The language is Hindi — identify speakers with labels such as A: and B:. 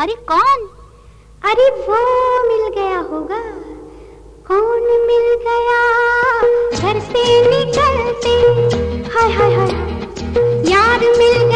A: अरे कौन?
B: अरे वो मिल गया होगा। कौन मिल गया? घर से निकलते। हाय हाय हाय। यार मिल